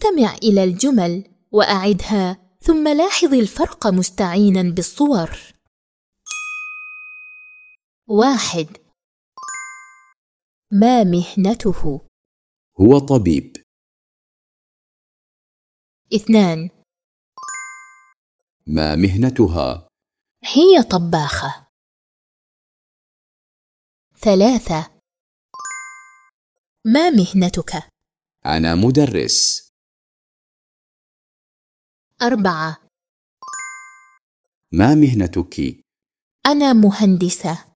استمع إلى الجمل وأعدها ثم لاحظ الفرق مستعينا بالصور. واحد. ما مهنته؟ هو طبيب. اثنان. ما مهنتها؟ هي طباخة. ثلاثة. ما مهنتك؟ أنا مدرس. أربعة. ما مهنتك؟ أنا مهندسة.